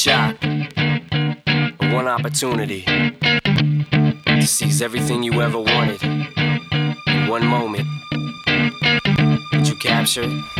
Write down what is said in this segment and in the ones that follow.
shot, one opportunity to seize everything you ever wanted in one moment. Did you capture it?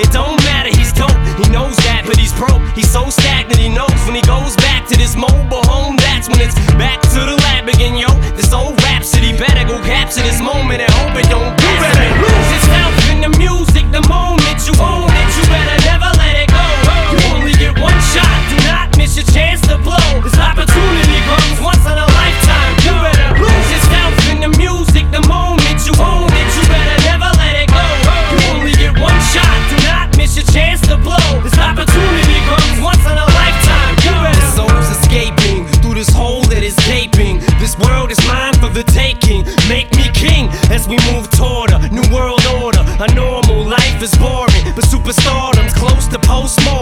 It don't matter, he's dope. He knows that, but he's broke. He's so stagnant, he knows when he goes back to this mobile home. That's when it's back to the the post more.